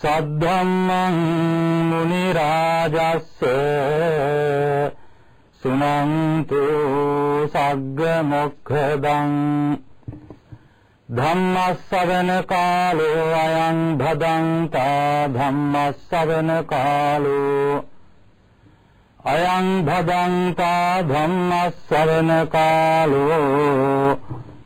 සද්ධම්මං මුනි රාජස්ස සුනන්තු සග්ග මොක්ඛදං ධම්මස්සවන කාලෝ අයං භදංතා ධම්මස්සවන කාලෝ අයං භදංතා ධම්මස්සවන කාලෝ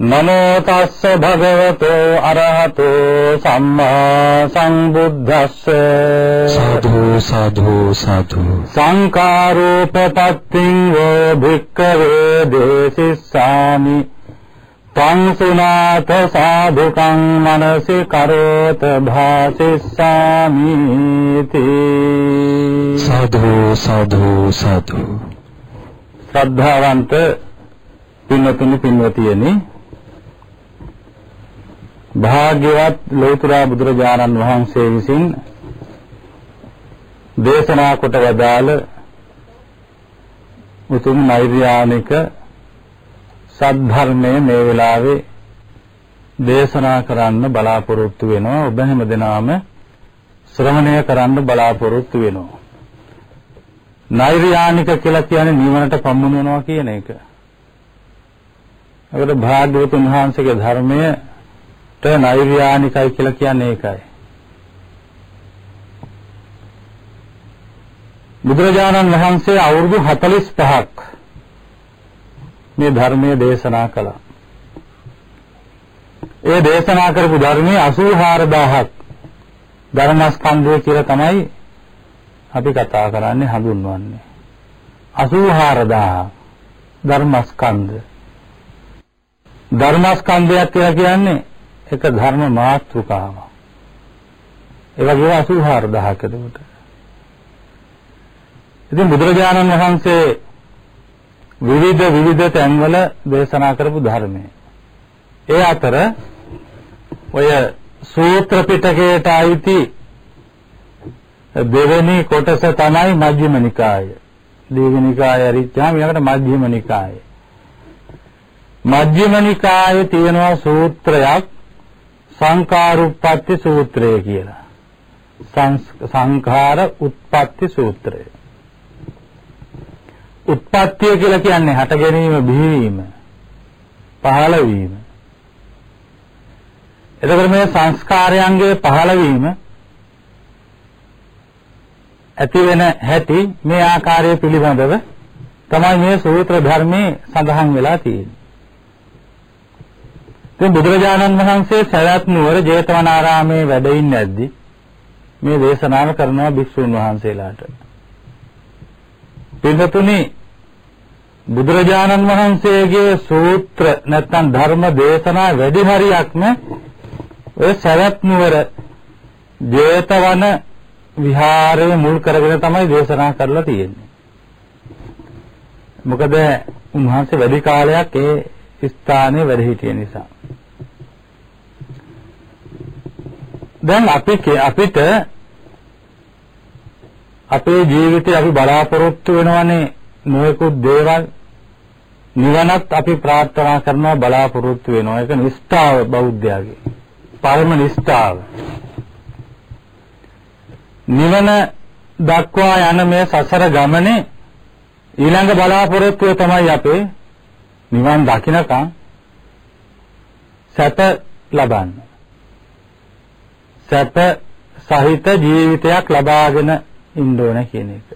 නමෝ තස්ස භගවතෝ අරහතෝ සම්මා සම්බුද්දස්ස සාදු සාදු සාදු සංකාරෝපපත්තිං වෝ භික්ඛවේ දේසිස්සාමි තං සුනාත සාධුකං මනසි කරෝත භාසිස්සාමි තී සාදු සාදු සාදු ශ්‍රද්ධාවන්ත පින්වතුනි පින්වතියනි භාග්‍යවත් ලෝතර බුදුරජාණන් වහන්සේ විසින් දේශනා කොට වදාළ උතුම් නෛර්යානික සද්ධර්මයේ මේ වෙලාවේ දේශනා කරන්න බලාපොරොත්තු වෙනවා ඔබ හැම දිනම ශ්‍රවණය කරන්න බලාපොරොත්තු වෙනවා නෛර්යානික කියලා කියන්නේ නිවනට පමුණුවනවා කියන එක. ඒකට භාග්‍යවතුන් වහන්සේගේ ධර්මයට නෛර්යානිකයි කියලා කියන්නේ ඒකයි. බුදුරජාණන් වහන්සේ අවුරුදු 45ක් මේ ධර්මයේ දේශනා කළා. ඒ දේශනා කරපු ධර්මයේ 84000ක් ධර්මස්කන්ධය කියලා තමයි අපි කතා කරන්නේ හඳුන්වන්නේ 84000 ධර්මස්කන්ධ ධර්මස්කන්ධයක් කියලා කියන්නේ එක ධර්ම මාත්‍රිකාවක් ඒ වගේ 84000ක් එතකොට ඉතින් බුදුරජාණන් වහන්සේ විවිධ විවිධ තැන්වල දේශනා කරපු ධර්මය ඒ අතර ඔය සූත්‍ර පිටකයට අයිති දෙවෙනි කොටස තමයි මජ්ක්‍ධිම නිකාය. දීඝ නිකාය රිච්ඡාම ඊළඟට මජ්ක්‍ධිම නිකාය. මජ්ක්‍ධිම නිකායේ තියෙනවා සූත්‍රයක් සංකාරුප්පත්ති සූත්‍රය කියලා. සංඛාර උත්පත්ති සූත්‍රය. උත්පත්තිය කියලා කියන්නේ හට ගැනීම බිහිවීම පහළ වීම. එතකොට මේ සංස්කාරයන්ගේ පහළ වීම ඇති වෙන හැටි මේ ආකාරය පිළිබඳව තමයි මේ සූත්‍ර ධර්මයේ සඳහන් වෙලා තියෙන්නේ. ඉතින් බුදුරජාණන් වහන්සේ සවැත් නුවර ජේතවනාරාමේ වැඩ ඉන්නේ නැද්දි මේ දේශනාව කරනවා භික්ෂුන් වහන්සේලාට. පින්තුනි බුදුරජාණන් වහන්සේගේ සූත්‍ර නැත්නම් ධර්ම දේශනා වැඩි හරියක්ම ඔය සවැත් නුවර ජේතවන විහාරය මුල් කරගෙන තමයි දේශනා කරලා තියෙන්නේ. මොකද උන්වහන්සේ වැඩි කාලයක් ඒ ස්ථානයේ වැඩ සිටිය නිසා. දැන් අපි අපිට අපේ ජීවිතේ අපි බලාපොරොත්තු වෙනවනේ නොයෙකුත් දේවල්. නිවනත් අපි ප්‍රාර්ථනා කරනවා බලාපොරොත්තු වෙනවා. ඒක නිෂ්ඨාව බෞද්ධයාගේ. පරම නිෂ්ඨාව නිවන දක්වා යන මේ සසර ගමනේ ඊළඟ බලාපොරොත්තුව තමයි අපේ නිවන් දකින්නකම් සැප ලබන්න. සැප සහිත ජීවිතයක් ලබාගෙන ඉන්න ඕන කියන එක.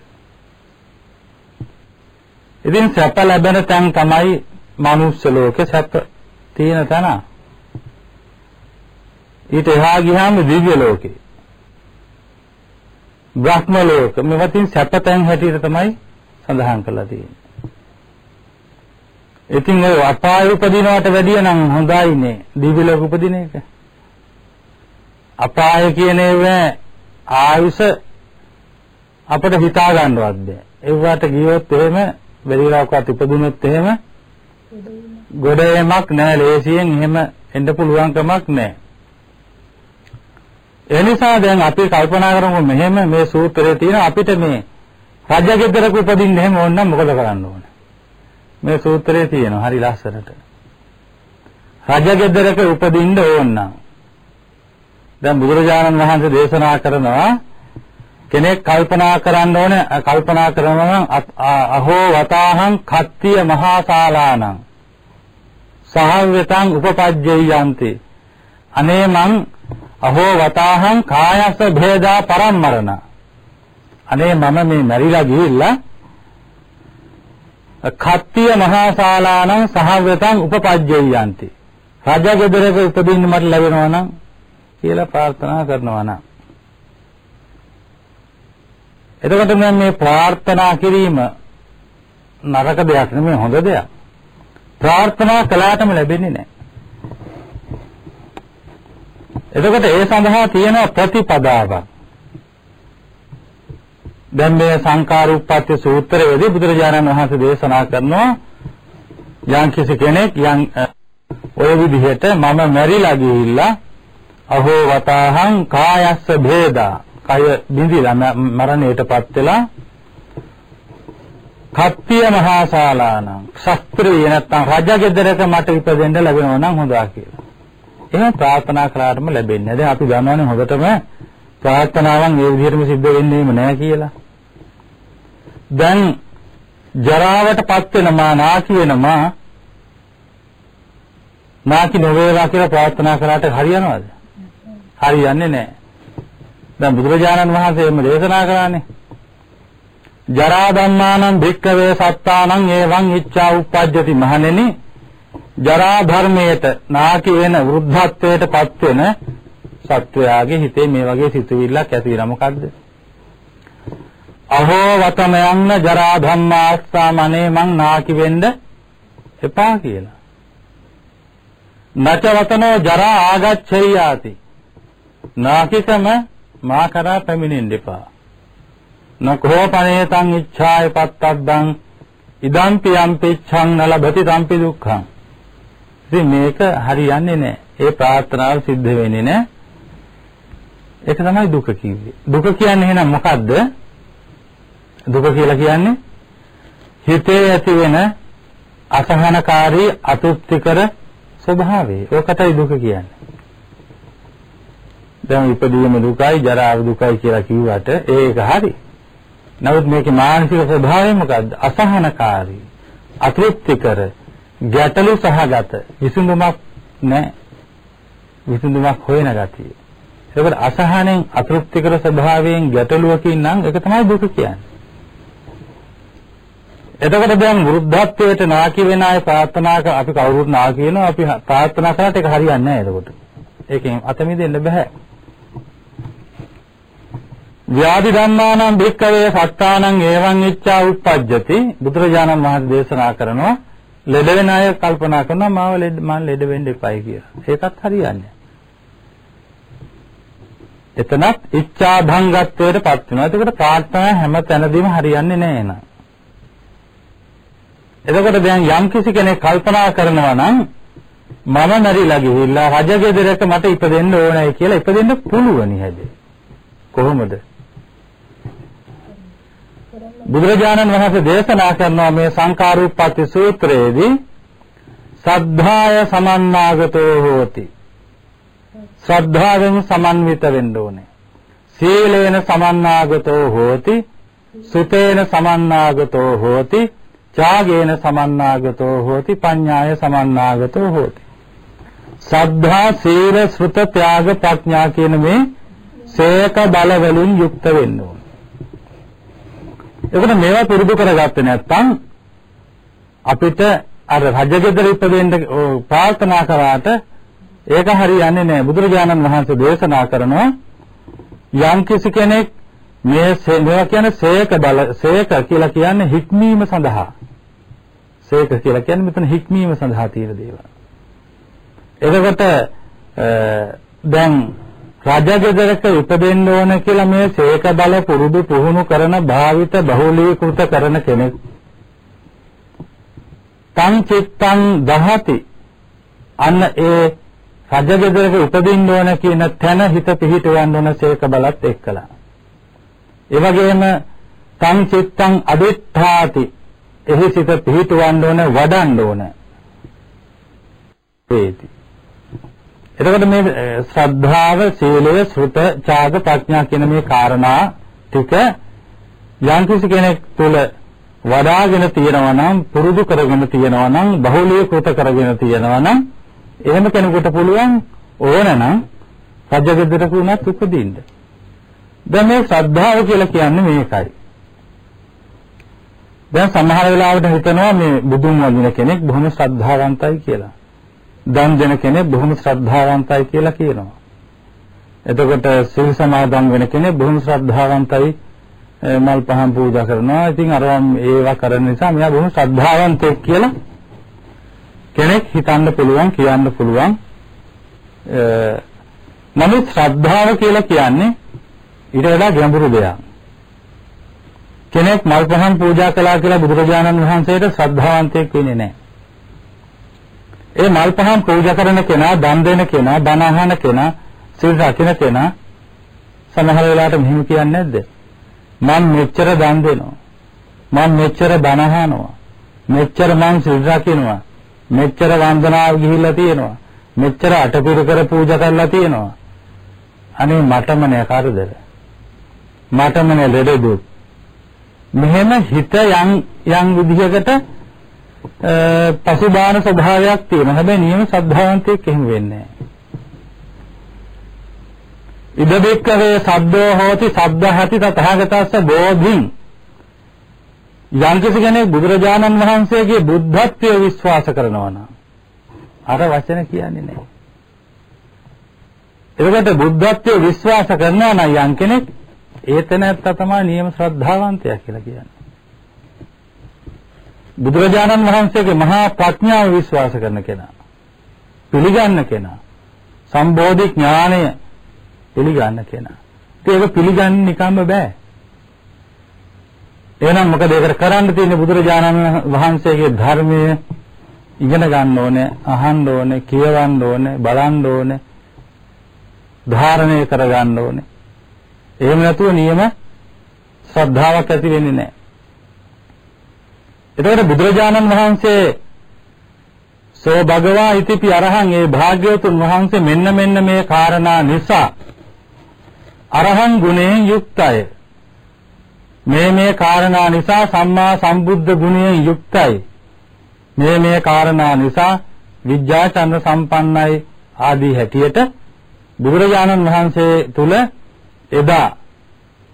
ඉතින් සැප ලැබෙන තැන් තමයි මනුස්ස ලෝකේ සැප තියෙන තැන. ඊට එහා ගියාම දිව්‍ය ලෝකේ. බ්‍රහ්ම ලෝක මෙවතින් සැපතෙන් හැටියට තමයි සඳහන් කරලා තියෙන්නේ. ඉතින් ඔය අපාය උපදිනවට වැඩිය නම් හොඳයිනේ දිව්‍ය ලෝක උපදින එක. අපාය කියන ඒවා ආයුෂ අපිට හිතා ගන්නවත් බෑ. ඒවට ගියොත් එහෙම වෙලිලාවකත් උපදිනොත් එහෙම ගොඩේමක් නෑ ලේසියෙන් එහෙම එන්න පුළුවන් කමක් නැහැ. ඒ නිසා දැන් අපි කල්පනා කරමු මෙහෙම මේ සූත්‍රයේ තියෙන අපිට මේ රජගෙදරක උපදින්න එහෙම ඕන නම් මොකද කරන්න ඕන? මේ සූත්‍රයේ තියෙනවා හරි ලස්සනට. රජගෙදරක උපදින්න ඕන නම්. දැන් බුදුරජාණන් වහන්සේ දේශනා කරනවා කෙනෙක් කල්පනා කරන්න ඕනේ කල්පනා කරනවා නම් අහෝ වතාහං කත්තිය මහා ශාලානං සහව්‍යතං උපපජ්ජේයන්ති අනේ මං අහෝ වතාහං කායස භේදා පරම්මරණ. අනේ මම මේ මැරිලා ගිහිල්ලා කත්තිය මහා ශාලානං සහව්‍යතං උපපජ්ජේයන්ති රජගෙදරක උපදින්න මට ලැබෙනවා නම් කියලා ප්‍රාර්ථනා කරනවා නම් එතකොට මම මේ ප්‍රාර්ථනා කිරීම නරක දෙයක් නෙමෙයි හොඳ දෙයක්. ප්‍රාර්ථනා කළාටම ලැබෙන්නේ නැහැ. එතකොට ඒ සඳහා තියෙන ප්‍රතිපදාවක්. දැන් මේ සංකාරූපපත්‍ය සූත්‍රයේදී බුදුරජාණන් වහන්සේ දේශනා කරනවා යම් කිසි කෙනෙක් යම් ඔය විදිහට මම මැරිලා ගිහිල්ලා අහෝ වතාහං කායස්ස භේදා කය බිඳිලා මරණයටපත් වෙලා කත්තිය මහා ශාලානම් ශස්ත්‍රීය නැත්තම් රජගෙදරක මට ඉපදෙන්න ලැබෙනවා නම් හොඳා කියලා. එහෙම ප්‍රාර්ථනා කළාටම ලැබෙන්නේ. දැන් අපි දන්නවනේ හොඳටම ප්‍රාර්ථනාවන් ඒ විදිහටම සිද්ධ වෙන්නේම නැහැ කියලා. දැන් ජරාවටපත් වෙනමා නාකි වෙනමා නාකි නොවේවා කියලා ප්‍රාර්ථනා කළාට හරියනවද? හරියන්නේ නැහැ. දැන් බුදුරජාණන් වහන්සේ එම දේශනා කරානේ. ජරා ධම්මානං භික්ඛවේ සත්තානං එවං ඉච්ඡා උප්පජ්ජති මහණෙනි ජරා ධර්මයට නාකි වෙන වෘද්ධත්වයට පත් වෙන සත්වයාගේ හිතේ මේ වගේ සිතුවිල්ලක් ඇති වෙනා මොකද්ද? අහෝ වතම යන්න ජරා ධම්මාස්ථාමනේ මං නාකි වෙන්න එපා කියලා. නච වතනෝ ජරා ආගච්ඡයාති. නාකිකම මා කරා පැමිණෙන්න එපා. නකෝ පනේතං ඉච්ඡාය පත්තද්දං ඉදම්පි යම්පිච්ඡං නලබති තම්පි දුක්ඛං. ඉතින් මේක හරියන්නේ නැහැ. ඒ ප්‍රාර්ථනාව සිද්ධ වෙන්නේ නැහැ. ඒක තමයි දුක කිව්වේ. දුක කියන්නේ එහෙනම් මොකද්ද? දුක කියලා කියන්නේ හිතේ ඇති වෙන අසහනකාරී අතෘප්තිකර ස්වභාවය. ඕකටයි දුක කියන්නේ. දැන් ඉපදීම දුකයි ජරාව දුකයි කියලා කිව්වට ඒක හරි. නමුත් මේකේ මානසික ස්වභාවය මොකද්ද? අසහනකාරී, අතෘප්තිකර, ගැටලු සහගත, විසඳුමක් නැහැ. විසඳුමක් හොයන ගතිය. ඒකට අසහනෙන් අතෘප්තිකර ස්වභාවයෙන් ගැටලුවකින් නම් ඒක තමයි දුක කියන්නේ. එතකොට දැන් වෘද්ධත්වයට නාකි වෙන අය ප්‍රාර්ථනා කර අපි කවුරුත් නාකි වෙනවා අපි ප්‍රාර්ථනා කරාට ඒක හරියන්නේ නැහැ එතකොට. ඒකෙන් අත මිදෙන්න බෑ. ව්‍යාධි ධම්මානම් භික්කවේ සත්තානං ඒවං ඉච්ඡා උප්පජ්ජති බුදුරජාණන් වහන්සේ දේශනා කරනවා ලෙඩ වෙන අය කල්පනා කරනවා මාව ලෙඩ මම ලෙඩ වෙන්න එපයි කියලා. ඒකත් හරියන්නේ. එතනත් ඉච්ඡා භංගත්වයට පත් වෙනවා. එතකොට ප්‍රාර්ථනා හැම තැනදීම හරියන්නේ නැහැ නේද? එතකොට දැන් යම් කිසි කෙනෙක් කල්පනා කරනවා නම් මම මැරිලා ගිහිල්ලා රජගෙදරක මට ඉපදෙන්න ඕනයි කියලා ඉපදෙන්න පුළුවනි හැබැයි. කොහොමද? බුදුරජාණන් වහන්සේ දේශනා කරනවා මේ සංකාරූපපත්ති සූත්‍රයේදී සද්ධාය සමන්නාගතෝ හෝති ශ්‍රද්ධාවෙන් සමන්විත වෙන්න ඕනේ සීලේන සමන්නාගතෝ හෝති සුතේන සමන්නාගතෝ හෝති ඡාගේන සමන්නාගතෝ හෝති පඤ්ඤාය සමන්නාගතෝ හෝති සද්ධා සීල සෘත ත්‍යාග ප්‍රඥා කියන මේ සේක බල වලින් යුක්ත වෙන්න ඕනේ එතකොට මේවා පුරුදු කරගත්තේ නැත්නම් අපිට අර රජගෙදර ඉපදෙන්න ප්‍රාර්ථනා කරාට ඒක හරියන්නේ නැහැ. බුදුරජාණන් වහන්සේ දේශනා කරනවා යම් කිසි කෙනෙක් මේ මේවා කියන්නේ සේක බල සේක කියලා කියන්නේ හික්මීම සඳහා. සේක කියලා කියන්නේ මෙතන හික්මීම සඳහා තියෙන දේවල්. එතකොට දැන් රජගෙදරක උපදින්න ඕන කියලා මේ සේක බල පුරුදු පුහුණු කරන භාවිත බහුලීකృత කරන කෙනෙක් තං චිත්තං දහති අන්න ඒ රජගෙදරක උපදින්න ඕන කියන තැන හිත පිහිටවන්න ඕන සේක බලත් එක්කලා. ඒ වගේම තං චිත්තං අදිත්තාති එහි සිත පිහිටවන්න ඕන වඩන්න ඕන. වේති. එතකොට මේ ශ්‍රද්ධාව, සීලය, සෘත, ඡාග, ප්‍රඥා කියන මේ කාරණා ටික යම්කිසි කෙනෙක් තුළ වඩාගෙන තියෙනවා නම් පුරුදු කරගෙන තියෙනවා නම් බහුලීකృత කරගෙන තියෙනවා නම් එහෙම කෙනෙකුට පුළුවන් ඕනනම් රජගෙදරක වුණත් උපදින්න. දැන් මේ ශ්‍රද්ධාව කියලා කියන්නේ මේකයි. දැන් සමහර වෙලාවට හිතනවා මේ බුදුන් වඳින කෙනෙක් බොහොම ශ්‍රද්ධාවන්තයි කියලා. දන් දෙන කෙනෙක් බොහොම ශ්‍රද්ධාවන්තයි කියලා කියනවා. එතකොට සිල් සමාදන් වෙන කෙනෙක් බොහොම ශ්‍රද්ධාවන්තයි මල් පහන් පූජා කරනවා. ඉතින් අරවා ඒවා කරන නිසා මෙයා බොහොම ශ්‍රද්ධාවන්තයෙක් කියලා කෙනෙක් හිතන්න පුළුවන් කියන්න පුළුවන්. නමුත් ශ්‍රද්ධාව කියලා කියන්නේ ඊට වඩා ගැඹුරු දෙයක්. කෙනෙක් මල් පහන් පූජා කළා කියලා බුදුරජාණන් වහන්සේට ශ්‍රද්ධාවන්තයෙක් වෙන්නේ නැහැ. ඒ මල් පහන් පූජා කරන කෙනා, දන් දෙන කෙනා, බණ අහන කෙනා, සිල් රකින්න කෙනා සමහර වෙලාවට මෙහෙම කියන්නේ නැද්ද? මම මෙච්චර දන් දෙනවා. මම මෙච්චර බණ අහනවා. මෙච්චර මං සිල් රකින්නවා. මෙච්චර වන්දනාව ගිහිල්ලා තියෙනවා. මෙච්චර අටපිරිකර පූජා කරලා තියෙනවා. අනේ මටම නෑ කරදර. මටම නෑ ලෙඩ දුක්. මෙහෙම හිත යම් යම් විදිහකට පසුබාන ස්වභාවයක් තියෙනවා. හැබැයි නියම සද්ධාවන්තයෙක් එහෙම වෙන්නේ නැහැ. ඉදබෙක්කවේ සබ්බෝ හෝති සබ්බහති තථාගතස්ස බෝධින් යම් කෙනෙක් බුදුරජාණන් වහන්සේගේ බුද්ධත්වය විශ්වාස කරනවා නම් අර වචන කියන්නේ නැහැ. එතකොට බුද්ධත්වය විශ්වාස කරනවා නම් යම් කෙනෙක් ඒතනත්ත තමයි නියම ශ්‍රද්ධාවන්තයා කියලා කියන්නේ. බුදුරජාණන් වහන්සේගේ මහා ප්‍රඥාව විශ්වාස කරන කෙනා. පිළිගන්න කෙනා. සම්බෝධි ඥාණය පිළිගන්න කෙනා. ඒක පිළිගන්න නිකම්ම බෑ. එහෙනම් මොකද ඒකට කරන්න තියෙන්නේ බුදුරජාණන් වහන්සේගේ ධර්මය ඉගෙන ගන්න ඕනේ, අහන්න ඕනේ, කියවන්න ඕනේ, බලන්න ඕනේ, ධාරණය කරගන්න ඕනේ. එහෙම නැතුව නියම ශ්‍රද්ධාවක් ඇති වෙන්නේ නැහැ. එතකොට බුදුරජාණන් වහන්සේ සෝ භගවා ඉතිපි අරහං ඒ භාග්‍යවතුන් වහන්සේ මෙන්න මෙන්න මේ කාරණා නිසා අරහං ගුණයෙන් යුක්තය. මේ මේ කාරණා නිසා සම්මා සම්බුද්ධ ගුණයෙන් යුක්තයි. මේ මේ කාරණා නිසා විද්‍යාචන්ද්‍ර සම්පන්නයි ආදී හැටියට බුදුරජාණන් වහන්සේ තුල එදා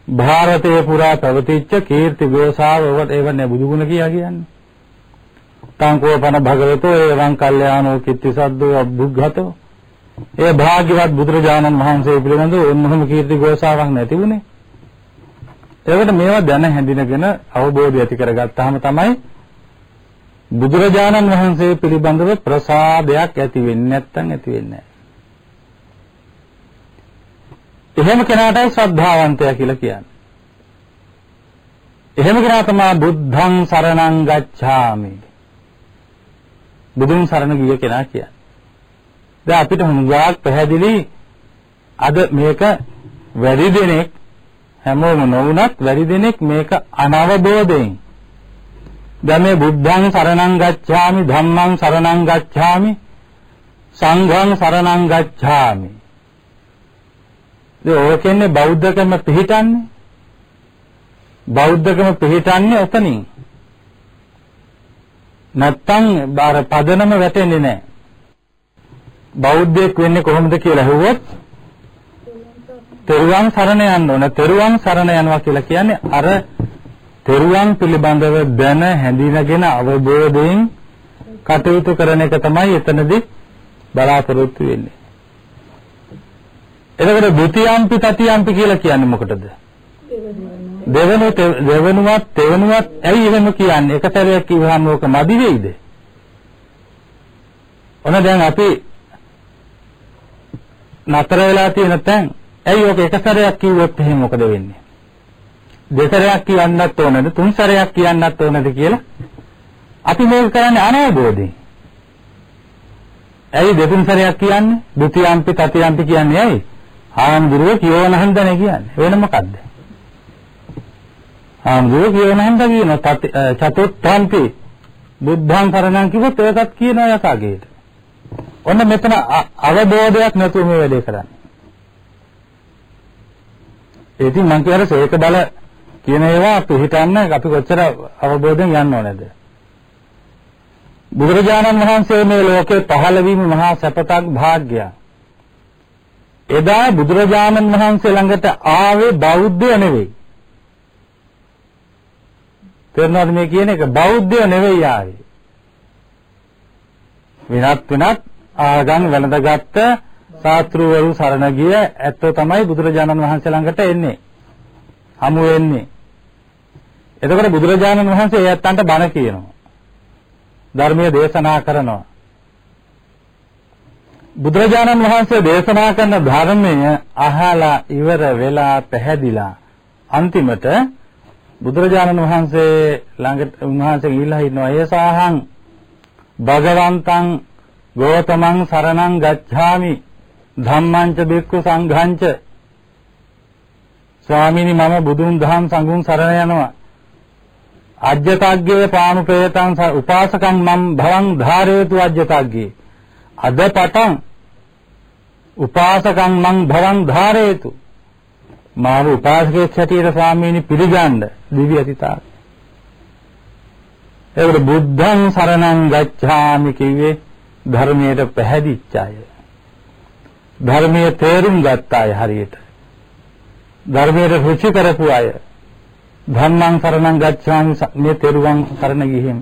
ಭಾರತයේ පුරා පැවතිච්ච කීර්ති ගෝසාව ඒවට ඒව නෑ බුදුගුණ කියා කියන්නේ. තංකෝපන භගවතෝ එවං කල්යාණෝ කිත්තිසද්දෝ අබ්බුග්ගතෝ. ඒ භාග්‍යවත් බුදුරජාණන් වහන්සේ පිළිබඳව එන්නම කීර්ති ගෝසාවක් නැතිුනේ. ඒකට මේවා දැන හැඳිනගෙන අවබෝධය ඇති කරගත්තාම තමයි බුදුරජාණන් වහන්සේ පිළිබඳව ප්‍රසාදයක් ඇති වෙන්නේ නැත්නම් ඇති වෙන්නේ එහෙම කෙනාටයි ශ්‍රද්ධාවන්තයා කියලා කියන්නේ. එහෙම කෙනා තමයි බුද්ධං සරණං ගච්ඡාමි. බුදුන් සරණ ගිය කෙනා කියන්නේ. දැන් අපිට හුඟක් පැහැදිලි අද මේක වැඩි දෙනෙක් හැමෝම නොවුනත් වැඩි දෙනෙක් මේක අනවබෝධයෙන් දැන් මේ බුද්ධං සරණං ගච්ඡාමි ධම්මං සරණං ගච්ඡාමි සංඝං සරණං ගච්ඡාමි ඒ ඕකෙන්නේ බෞද්ධකම පිළිටන්නේ බෞද්ධකම පිළිටන්නේ ඔතනින් නැත්තම් බාර පදනම වැටෙන්නේ නැහැ බෞද්ධයෙක් වෙන්නේ කොහොමද කියලා හෙව්වොත් තෙරුවන් සරණ යන්න ඕන. තෙරුවන් සරණ යනවා කියලා කියන්නේ අර තෙරුවන් පිළිබඳව දැන හැඳිනගෙන අවබෝධයෙන් කටයුතු කරන එක තමයි එතනදී බලාපොරොත්තු වෙන්නේ. එතකොට ဒ ුතියම්පි තතියම්පි කියලා කියන්නේ මොකටද? දෙවනු දෙවනුවත් තෙවනුවත් ඇයි එහෙම කියන්නේ? එක සැරයක් කිව්වම ඕක මදි වෙයිද? ඔන්න දැන් අපි නතර වෙලා තියෙන තැන් ඇයි ඔක එක සැරයක් කිව්වොත් එහෙම මොකද වෙන්නේ? දෙසරයක් කියන්නත් ඕනද තුන් සැරයක් කියන්නත් ඕනද කියලා අපි මේක කරන්නේ අනවබෝධයෙන්. ඇයි දෙතුන් සැරයක් කියන්නේ? ဒုတိ යම්පි තතියම්පි කියන්නේ ඇයි? ආම්දුරුව කියවන හන්දනේ කියන්නේ. වෙන මොකද්ද? ආම්දුරුව කියවන හන්ද කියන චතුත්ථම්පි බුද්ධං කරණං කිව්වොත් ඒකත් කියනවා යකාගේට. ඔන්න මෙතන අවබෝධයක් නැතුව මේ වැඩේ කරන්නේ. ඒ ඉතින් මං කියන සේක බල කියන ඒවා අපි හිතන්න අපි කොච්චර අවබෝධයෙන් යන්න ඕනේද? බුදුරජාණන් වහන්සේ මේ ලෝකේ පහළ වීම මහා සැපතක් භාග්‍යයක්. එදා බුදුරජාණන් වහන්සේ ළඟට ආවේ බෞද්ධය නෙවෙයි. තේරෙනවද මේ කියන එක? බෞද්ධය නෙවෙයි ආවේ. වෙනත් වෙනත් ආගම් වැළඳගත්ත සාත්‍රුවරු සරණ ගිය ඇත්තෝ තමයි බුදුරජාණන් වහන්සේ ළඟට එන්නේ. හමු වෙන්නේ. එතකොට බුදුරජාණන් වහන්සේ ඒ ඇත්තන්ට බණ කියනවා. ධර්මයේ දේශනා කරනවා. බුදුරජාණන් වහන්සේ දේශනා කරන ධර්මය අහලා ඉවර වෙලා පැහැදිලා අන්තිමට බුදුරජාණන් වහන්සේ ළඟට උන්වහන්සේ ගිහිල්ලා ඉන්නවා. ඒසාහං භගවන්තං ගෝතමං සරණං ගච්ඡාමි. ධම්මං ච බික්ඛු සංඝං ච. ස්වාමීනි මම බුදුන් දහම් සංඝුන් සරණ යනවා. අජ්ජතග්ගේ පානුපේතං උපාසකං මම් භවං ධාරේතු අජ්ජතග්ගේ. අද පටන් උපාසකං මං භවං ධාරේතු. මාව උපාසකෙක් හැටියට ස්වාමීනි පිළිගන්න දිව්‍ය අතිතා ඒකට බුද්ධං සරණං ගච්ඡාමි කිව්වේ ධර්මයට පැහැදිච්ච අය. ධර්මයේ තේරුම් ගත්ත අය හරියට. ධර්මයට රුචි කරපු අය. ධම්මං සරණං ගච්ඡාමි මේ තෙරුවන් සරණ ගිහින්.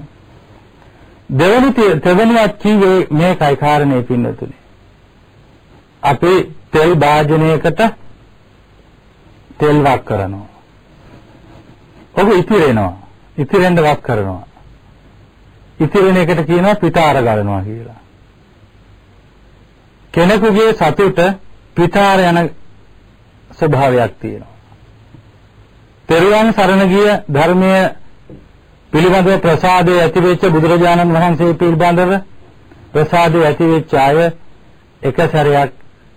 දෙවනි තෙවනියක් කිව්වේ මේකයි කාරණේ පින්නතුනේ. අපේ තෙල් භාජනයකට තෙල් වක් කරනවා. ඔබ ඉතිරෙනවා. ඉතිරෙන්න වක් කරනවා. ඉතිරෙන එකට කියනවා පිටාර ගලනවා කියලා. කෙනෙකුගේ සතුට පිටාර යන ස්වභාවයක් තියෙනවා. තෙරුවන් සරණ ගිය ධර්මයේ පිළිබඳව ප්‍රසාදයේ ඇතිවෙච්ච බුදුරජාණන් වහන්සේ පිළිබඳව ප්‍රසාදයේ ඇතිවෙච්ච අය එක සැරයක්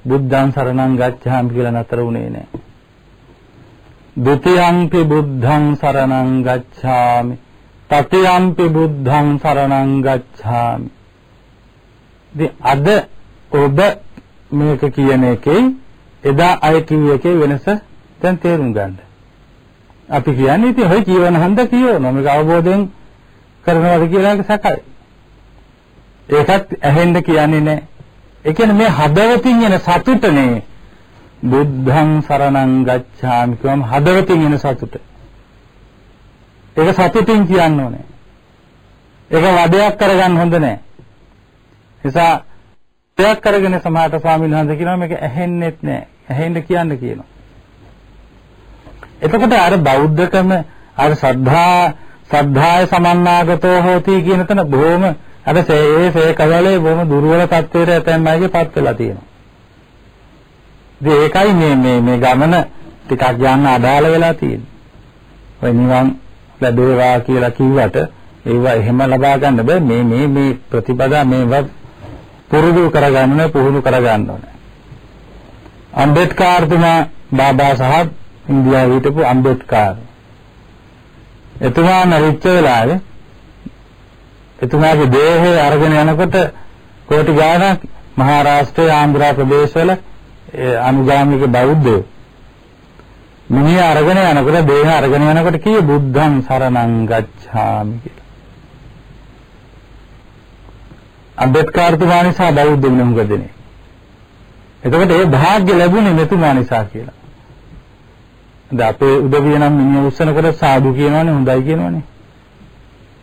බුද්ධං සරණං ගච්ඡාමි කියලා නතර වුණේ නැහැ. ဒ ුතියම්පි බුද්ධං සරණං ගච්ඡාමි තතියම්පි බුද්ධං සරණං ගච්ඡාමි. ඉතින් අද ඔබ මේක කියන එකේ එදා අය කිව්ව එකේ වෙනස දැන් තේරුම් ගන්න. අපි කියන්නේ ඉතින් හොයි කියවන හන්ද කියවනවා මේක අවබෝධයෙන් කරනවාද කියලා එක සැකයි. ඒකත් ඇහෙන්න කියන්නේ නැහැ. ඒ කියන්නේ මේ හදවතින් එන සතුටනේ බුද්ධං සරණං ගච්ඡාමි කියවම හදවතින් එන සතුට. ඒක සතුටින් කියන්න ඕනේ. ඒක වදයක් කරගන්න හොඳ නැහැ. නිසා දෙයක් අරගෙන සමහරට ස්වාමීන් වහන්සේ කියනවා මේක ඇහෙන්නෙත් නෑ. ඇහෙන්න කියන්න කියනවා. එතකොට අර බෞද්ධකම අර සද්ධා සද්ධාය සමන්නාගතෝ හෝති කියන තැන බොහොම අර ඒ සේකවලේ බොහොම දුර්වල තත්වයට ඇතැම් අයගේ පත් වෙලා තියෙනවා. ඉතින් ඒකයි මේ මේ මේ ගමන ටිකක් යන්න අදාළ වෙලා තියෙන්නේ. ඔය නිවන් ලැබේවා කියලා කිව්වට ඒවා එහෙම ලබා ගන්න බෑ මේ මේ මේ ප්‍රතිපදා මේවා පුරුදු කරගන්න ඕනේ පුහුණු කරගන්න ඕනේ. අම්බේඩ්කර් තුමා බාබා සහබ් ඉන්දියාවේ හිටපු අම්බේඩ්කර්. එතුමා මරිච්ච වෙලාවේ එතුමාගේ දේහය අරගෙන යනකොට කෝටි ගාණක් මහරාෂ්ට්‍රයේ ආන්ධ්‍ර ප්‍රදේශවල අනුගාමික බෞද්ධයෝ මිනිහ අරගෙන යනකොට දේහ අරගෙන යනකොට කී බුද්ධං සරණං ගච්ඡාමි කියලා. අම්බේද්කර්තුමා නිසා බෞද්ධ වෙන හුඟ දෙනේ. එතකොට ඒ භාග්‍ය ලැබුණේ මෙතුමා නිසා කියලා. දැන් අපේ උදවිය නම් මිනිහ උස්සනකොට සාදු කියනවනේ හොඳයි කියනවනේ.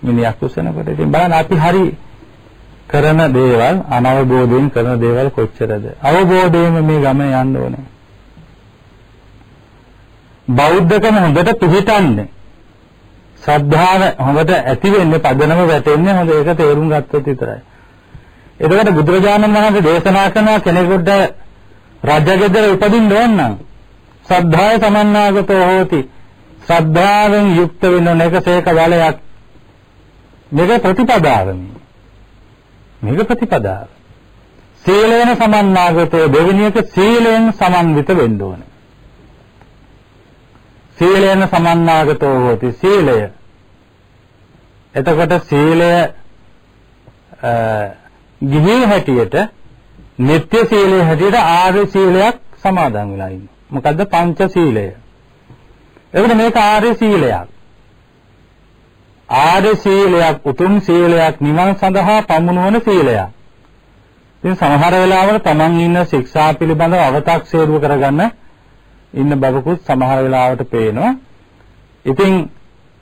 මිනිහක් උස්සනකොට ඉතින් බලන්න අපි හරි කරන දේවල් අනවබෝධයෙන් කරන දේවල් කොච්චරද? අවබෝධයෙන් මේ ගමන යන්න ඕනේ. බෞද්ධකම හොඳට පිළිටන්නේ. ශ්‍රද්ධාව හොඳට ඇති වෙන්නේ පදනම වැටෙන්නේ හොඳ ඒක තේරුම් ගත්තොත් විතරයි. එතකොට බුදුරජාණන් වහන්සේ දේශනා කරන කෙනෙකුට රජගෙදර උපදින්න ඕන නම් සද්ධාය සමන්නාගතෝ හෝති ශ්‍රද්ධාවෙන් යුක්ත වෙන නැකසේක බලයක් මේක ප්‍රතිපදාව මේක ප්‍රතිපදාව සීලයෙන් සමන්නාගතෝ දෙවෙනි එක සීලයෙන් සමන්විත වෙන්න ඕනේ. සීලයෙන් සමන්නාගතෝ හෝති සීලය. එතකොට සීලය ගිහි හැටියට නিত্য සීලයේ හැටියට ආර්ය සීලයක් සමාදන් වෙලා ඉන්නවා. මොකද්ද පංච සීලය? එතකොට මේක ආර්ය සීලයක්. ආර්ය සීලයක් උතුම් සීලයක් නිවන් සඳහා පමුණුවන සීලයක්. ඉතින් සමහර වෙලාවල තමන් ඉන්න ශික්ෂා පිළිබඳව අව탁සේරුව කරගන්න ඉන්න බබකුත් සමහර වෙලාවට පේනවා. ඉතින්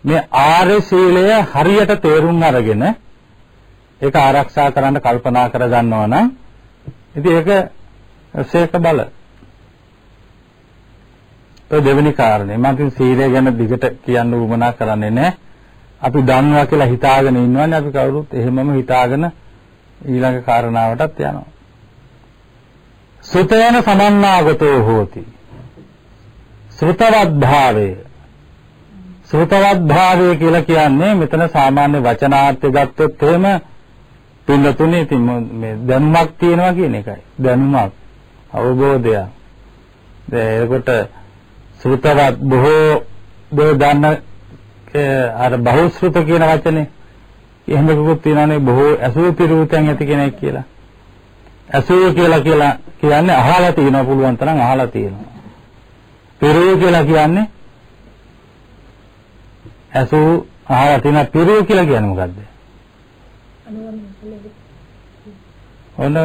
මේ ආර්ය සීලය හරියට තේරුම් අරගෙන ඒක ආරක්ෂා කරන්න කල්පනා කර ගන්නවා නම් ඉතින් ඒක ශේක බල. ඒ දෙවෙනි කාරණේ මම ඉතින් සීලය ගැන දිගට කියන්න උවමනා කරන්නේ නැහැ. අපි දන්නවා කියලා හිතාගෙන ඉන්නවනේ අපි කවුරුත් එහෙමම හිතාගෙන ඊළඟ කාරණාවටත් යනවා. සුතේන සමන්නාගතෝ හෝති. සෘතවත් භාවය. සෘතවත් භාවය කියලා කියන්නේ මෙතන සාමාන්‍ය වචනාර්ථය ගත්තොත් එහෙම පින්නතුනේ ඉතින් මේ දැනුමක් තියෙනවා කියන එකයි. දැනුමක් අවබෝධයක්. දැන් ඒකට සෘතවත් බොහෝ දෝ දන්න අර බහුශ්‍රුත කියන වචනේ එහෙම එකකුත් තියෙනවානේ බොහෝ ඇසූ පිරූතෙන් ඇති කෙනෙක් කියලා. ඇසූ කියලා කියලා කියන්නේ අහලා තියෙනවා පුළුවන් තරම් අහලා තියෙනවා. පිරූ කියලා කියන්නේ ඇසූ අහලා තියෙන පිරූ කියලා කියන්නේ මොකද්ද? ඔන්න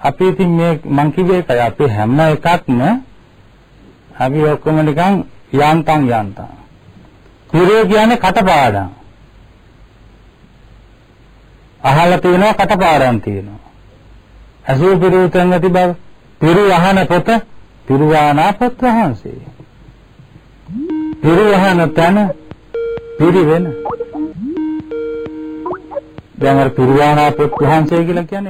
අපි ඉතින් මේ මං කිව්වේ ඒකයි අපි හැම එකක්ම අපි ඔක්කොම නිකන් යාන්තම් යාන්තම්. පිරූ කියන්නේ කටපාඩම්. අහලා තියෙනවා කටපාඩම් තියෙනවා. අසූ පිරූතෙන් ඇති බව පිරු අහන පොත පිරුවානා පොත් වහන්සේ. පිරු අහන තැන පිරිවෙන. දැන් අර පිරුවානා පොත් වහන්සේ කියලා කියන්නේ